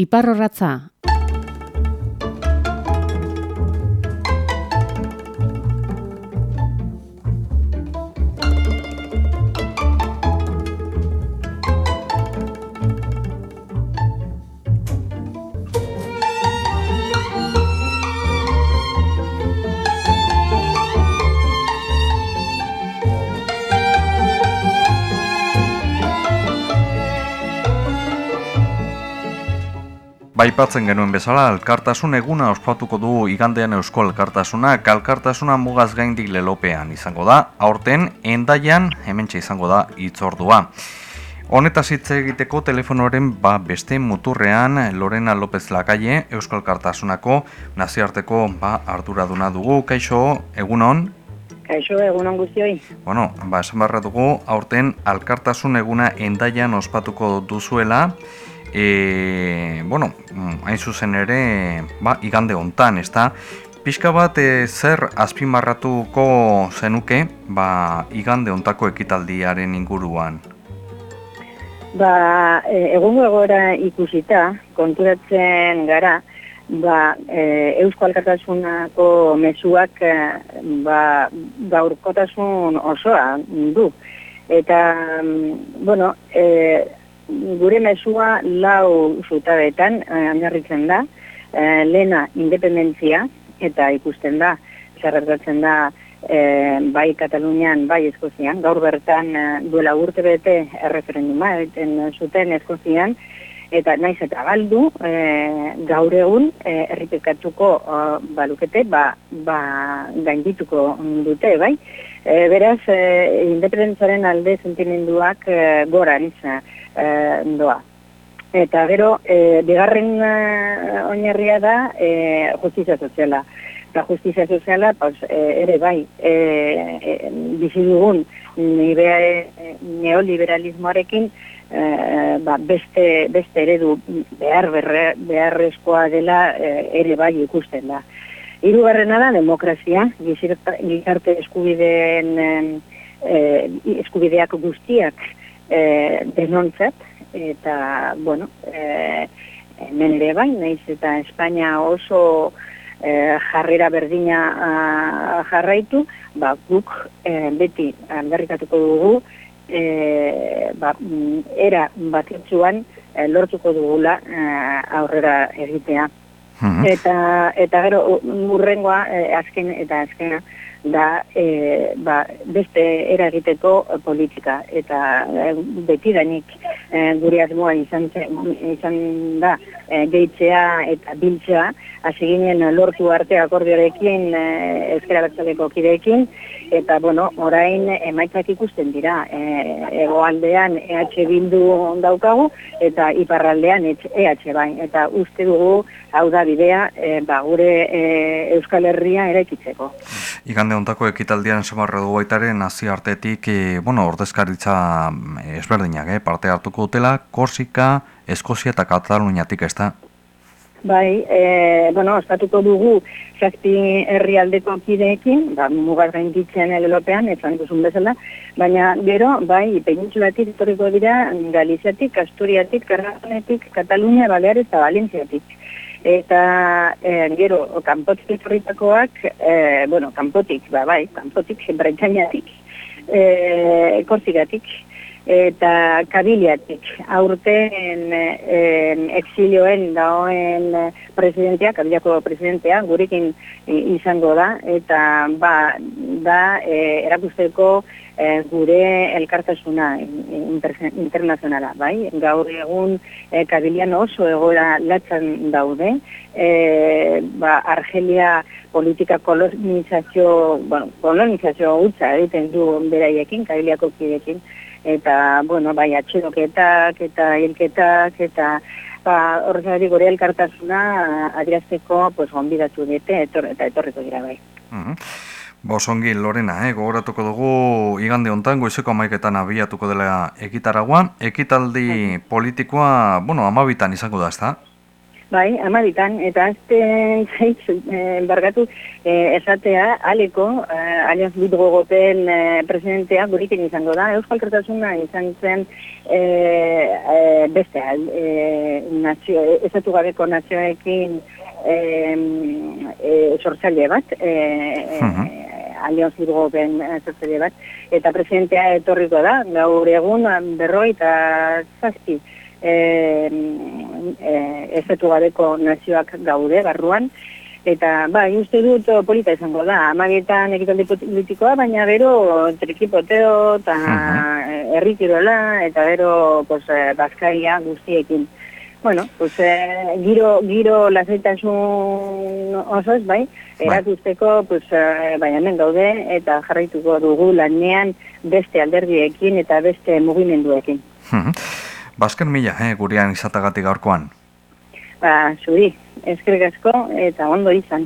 Iparrorratza Baipatzen genuen bezala, elkartasun eguna ospatuko du igandean eusko elkartasuna, kalkartasuna mugaz gaindik lelopean izango da, aurten endaian hementxe izango da itzordua. Honetaz hitz egiteko telefonoren ba beste muturrean Lorena López Lakaie, Euskal Kartasunako naziarteko ba arduraduna dugu. Kaixo, egunon? Kaixo, egunon guztioi. Bueno, ba, esan barra dugu, aurten alkartasun eguna endaian ospatuko duzuela, e, bueno, mm, hain zuzen ere, ba, igande hontan, ez da, pixka bat e, zer azpimarratuko zenuke, ba, igande hontako ekitaldiaren inguruan? Ba, e, egungo egora ikusita, konturatzen gara, ba, e, Eusko Alkartasunako mezuak e, ba, gaurkotasun osoa du. Eta, mm, bueno, e, gure mesua lau zutabetan eh, da, eh, lena independentzia eta ikusten da, zerretatzen da eh, bai Katalunian, bai Eskozian, gaur bertan eh, duela urte bete erreferenduma eten zuten Eskozian, eta naiz eta galdu eh, gaur egun eh, erripekatuko eh, balukete, ba, ba gaindituko dute, bai? E, beraz, e, independentzaren alde sentimenduak e, gora nizan e, doa. Eta gero, e, bigarren e, oinarria da e, justizia soziala. Eta justizia soziala, pues, e, ere bai, e, e, bizi dugun e, neoliberalismoarekin e, ba, beste, beste eredu behar beharrezkoa dela e, ere bai ikusten da. Hirugarrena da demokrazia, gizarte eskubideen e, eskubideak guztiak e, denontzat, eta, bueno, e, hemen ere bai, naiz eta Espainia oso e, jarrera berdina a, jarraitu, ba, guk e, beti aldarrikatuko dugu, e, ba, era batitzuan e, lortuko dugula e, aurrera egitea. Mhm. Eta, eta gero, urrengoa, e, azken eta azkena, da e, ba, beste eragiteko politika. Eta e, beti danik e, gure asmoa izan, izan da e, gehitzea eta biltzea. Hasi ginen lortu arte akordioarekin e, ezkera bertzaleko kideekin. Eta bueno, orain emaitzak ikusten dira. E, egoaldean EH bildu daukagu eta iparraldean EH bai. Eta uste dugu hau da bidea e, ba, gure e, Euskal Herria eraikitzeko. Igande ontako ekitaldian samarra du baitaren nazi artetik, e, bueno, ordezkaritza eh, ezberdinak, eh, parte hartuko dutela, Korsika, Eskozia eta Kataluniatik ez da? Bai, e, bueno, ostatuko dugu zazpi herrialdeko kideekin, ba, mugaz gainditzen elopean, ezan duzun bezala, baina gero, bai, penintzulatik historiko dira, Galiziatik, Asturiatik, Karrazonetik, Katalunia, Baleares eta Valentziatik eta e, gero kanpotik etorritakoak e, bueno, kanpotik, ba, bai, kanpotik, braitzainatik, e, kortikatik, eta kabiliatik. Aurten en, exilioen daoen presidentea, kabiliako presidentea, gurekin izango da, eta ba, da e, erakusteko e, gure elkartasuna internazionala, bai? Gaur egun e, kabilian oso egora latzan daude, e, ba, Argelia politika kolonizazio, bueno, kolonizazio utza egiten du beraiekin, kabiliako kidekin, eta, bueno, bai, atxeroketak eta hilketak eta ba, horretzari gure elkartasuna adirazteko pues, gombidatu dute eta etorriko dira bai. Uh Bosongi Lorena, eh, gogoratuko dugu igande hontan goizeko amaiketan abiatuko dela ekitaragua. Ekitaldi politikoa, bueno, amabitan izango da, ez da? Bai, amabitan, eta azten zait, e, bargatu, e, esatea, aleko, e, alianz gogopen e, presidentea guriken izango da, Euskal Kertasuna izan zen e, e, beste, e, nazio, ezatu gabeko nazioekin e, e, sortzaile bat, e, uh -huh. alianz sortzaile bat, eta presidentea etorriko da, gaur egun berroi eta zazki, e, e, ezetu gabeko nazioak gaude, barruan, eta ba, uste dut polita izango da, amagetan ekitaldi politikoa, baina gero trikipoteo eta erritirola, eta gero pues, eh, bazkaria guztiekin. Bueno, pues, eh, giro, giro lasaitasun oso ez, bai, bai. eratuzteko, pues, eh, bai, hemen gaude, eta jarraituko dugu lanean beste alderdiekin eta beste mugimenduekin. Bazken mila, eh, gurean izatagatik gaurkoan. Ba, zuri, eskerrik asko eta ondo izan.